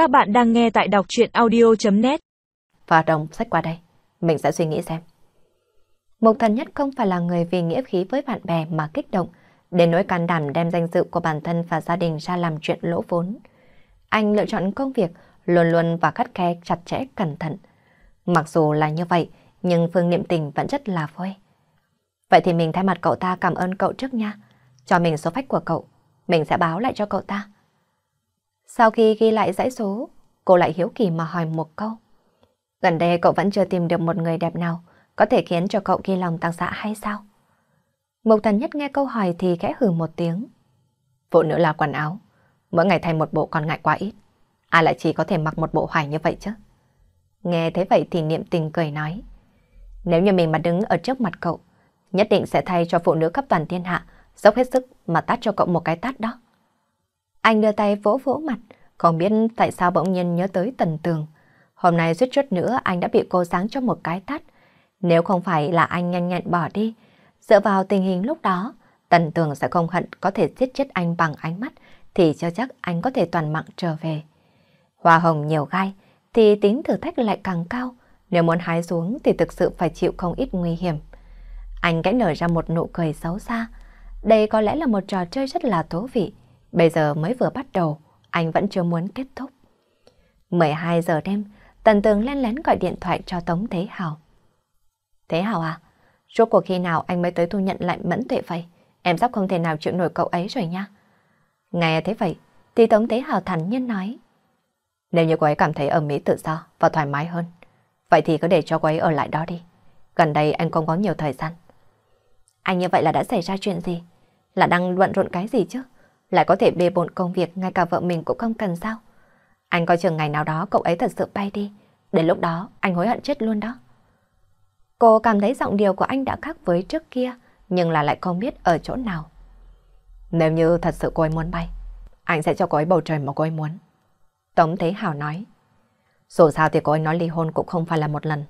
Các bạn đang nghe tại đọc chuyện audio.net Và đồng sách qua đây, mình sẽ suy nghĩ xem. Mục thần nhất không phải là người vì nghĩa khí với bạn bè mà kích động, đến nỗi can đảm đem danh dự của bản thân và gia đình ra làm chuyện lỗ vốn. Anh lựa chọn công việc luôn luôn và khắt khe chặt chẽ cẩn thận. Mặc dù là như vậy, nhưng Phương Niệm Tình vẫn rất là vui. Vậy thì mình thay mặt cậu ta cảm ơn cậu trước nha. Cho mình số phách của cậu, mình sẽ báo lại cho cậu ta. Sau khi ghi lại dãy số, cô lại hiếu kỳ mà hỏi một câu. Gần đây cậu vẫn chưa tìm được một người đẹp nào có thể khiến cho cậu ghi lòng tăng dạ hay sao? Mục thần nhất nghe câu hỏi thì khẽ hừ một tiếng. Phụ nữ là quần áo, mỗi ngày thay một bộ còn ngại quá ít. Ai lại chỉ có thể mặc một bộ hoài như vậy chứ? Nghe thế vậy thì niệm tình cười nói. Nếu như mình mà đứng ở trước mặt cậu, nhất định sẽ thay cho phụ nữ khắp toàn thiên hạ, dốc hết sức mà tát cho cậu một cái tát đó. Anh đưa tay vỗ vỗ mặt, không biết tại sao bỗng nhiên nhớ tới tần tường. Hôm nay suýt chút nữa anh đã bị cô sáng cho một cái tát. Nếu không phải là anh nhanh nhẹn bỏ đi, dựa vào tình hình lúc đó, tần tường sẽ không hận có thể giết chết anh bằng ánh mắt, thì cho chắc anh có thể toàn mạng trở về. Hoa hồng nhiều gai, thì tính thử thách lại càng cao. Nếu muốn hái xuống thì thực sự phải chịu không ít nguy hiểm. Anh cái nở ra một nụ cười xấu xa. Đây có lẽ là một trò chơi rất là thú vị. Bây giờ mới vừa bắt đầu, anh vẫn chưa muốn kết thúc. 12 giờ đêm, Tần Tường len lén gọi điện thoại cho Tống Thế Hào. Thế Hào à, rốt cuộc khi nào anh mới tới thu nhận lại mẫn tuệ vậy? Em sắp không thể nào chịu nổi cậu ấy rồi nha. Nghe thế vậy, thì Tống Thế Hào thẳng nhiên nói. Nếu như cô ấy cảm thấy ở Mỹ tự do và thoải mái hơn, vậy thì cứ để cho cô ấy ở lại đó đi. Gần đây anh không có nhiều thời gian. Anh như vậy là đã xảy ra chuyện gì? Là đang luận rộn cái gì chứ? Lại có thể bê bộn công việc ngay cả vợ mình cũng không cần sao. Anh coi chừng ngày nào đó cậu ấy thật sự bay đi, đến lúc đó anh hối hận chết luôn đó. Cô cảm thấy giọng điều của anh đã khác với trước kia, nhưng là lại không biết ở chỗ nào. Nếu như thật sự cô ấy muốn bay, anh sẽ cho cô ấy bầu trời mà cô ấy muốn. Tống Thế Hảo nói. Dù sao thì cô ấy nói ly hôn cũng không phải là một lần.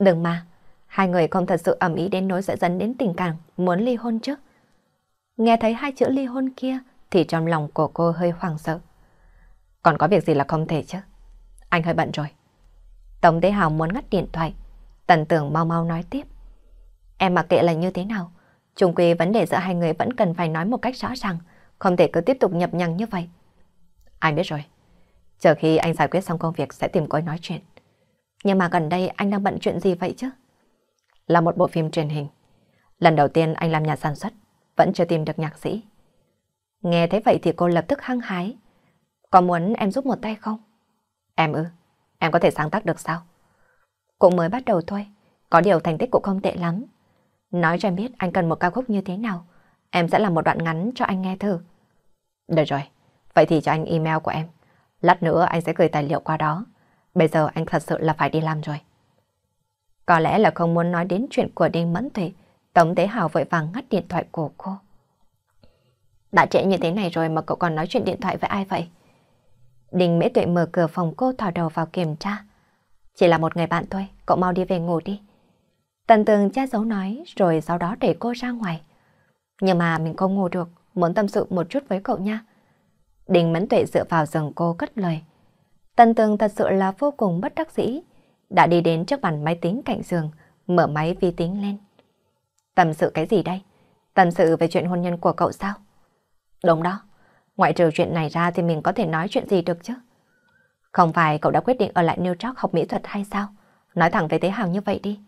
Đừng mà, hai người không thật sự ẩm ý đến nỗi sẽ dẫn đến tình cảm muốn ly hôn trước. Nghe thấy hai chữ ly hôn kia, thì trong lòng của cô hơi hoảng sợ. Còn có việc gì là không thể chứ? Anh hơi bận rồi. Tống Tế Hào muốn ngắt điện thoại. Tần tưởng mau mau nói tiếp. Em mặc kệ là như thế nào. Trung quy vấn đề giữa hai người vẫn cần phải nói một cách rõ ràng. Không thể cứ tiếp tục nhập nhằng như vậy. Anh biết rồi. Chờ khi anh giải quyết xong công việc sẽ tìm cô nói chuyện. Nhưng mà gần đây anh đang bận chuyện gì vậy chứ? Là một bộ phim truyền hình. Lần đầu tiên anh làm nhà sản xuất vẫn chưa tìm được nhạc sĩ. Nghe thấy vậy thì cô lập tức hăng hái. Có muốn em giúp một tay không? Em ư, em có thể sáng tác được sao? Cũng mới bắt đầu thôi, có điều thành tích cũng không tệ lắm. Nói cho em biết anh cần một ca khúc như thế nào, em sẽ làm một đoạn ngắn cho anh nghe thử. Được rồi, vậy thì cho anh email của em. Lát nữa anh sẽ gửi tài liệu qua đó. Bây giờ anh thật sự là phải đi làm rồi. Có lẽ là không muốn nói đến chuyện của Đinh Mẫn thủy. Tống Tế Hào vội vàng ngắt điện thoại của cô. Đã trễ như thế này rồi mà cậu còn nói chuyện điện thoại với ai vậy? Đình Mễ Tuệ mở cửa phòng cô thò đầu vào kiểm tra. Chỉ là một người bạn thôi, cậu mau đi về ngủ đi. Tần tường che giấu nói rồi sau đó để cô ra ngoài. Nhưng mà mình không ngủ được, muốn tâm sự một chút với cậu nha. Đình Mẫn Tuệ dựa vào giường cô cất lời. Tần tường thật sự là vô cùng bất đắc dĩ. Đã đi đến trước bàn máy tính cạnh giường, mở máy vi tính lên. Tâm sự cái gì đây? Tâm sự về chuyện hôn nhân của cậu sao? Đúng đó. Ngoại trừ chuyện này ra thì mình có thể nói chuyện gì được chứ? Không phải cậu đã quyết định ở lại New York học mỹ thuật hay sao? Nói thẳng với Tế Hào như vậy đi.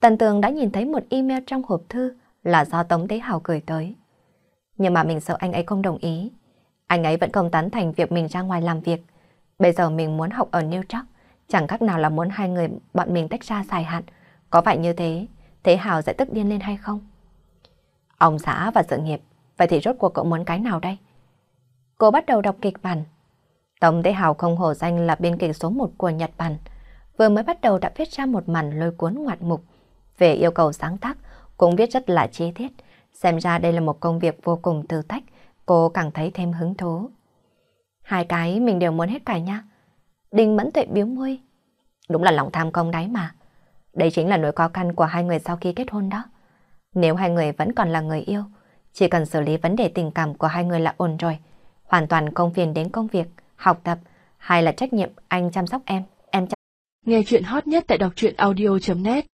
Tần Tường đã nhìn thấy một email trong hộp thư là do Tống Tế Hào gửi tới. Nhưng mà mình sợ anh ấy không đồng ý. Anh ấy vẫn không tán thành việc mình ra ngoài làm việc. Bây giờ mình muốn học ở New York, chẳng khác nào là muốn hai người bọn mình tách ra dài hạn. Có phải như thế Thế Hào sẽ tức điên lên hay không? Ông xã và sự nghiệp, vậy thì rốt cuộc cậu muốn cái nào đây? Cô bắt đầu đọc kịch bản. Tổng Thế Hào không hổ danh là biên kịch số 1 của Nhật Bản. Vừa mới bắt đầu đã viết ra một màn lôi cuốn ngoạn mục. Về yêu cầu sáng tác, cũng viết rất là chi tiết. Xem ra đây là một công việc vô cùng thử thách, cô càng thấy thêm hứng thú. Hai cái mình đều muốn hết cả nha. Đình mẫn tuệ biếu môi. Đúng là lòng tham công đáy mà. Đây chính là nỗi khó khăn của hai người sau khi kết hôn đó. Nếu hai người vẫn còn là người yêu, chỉ cần xử lý vấn đề tình cảm của hai người là ổn rồi, hoàn toàn không phiền đến công việc học tập hay là trách nhiệm anh chăm sóc em, em chăm Nghe chuyện hot nhất tại đọc truyện audio.net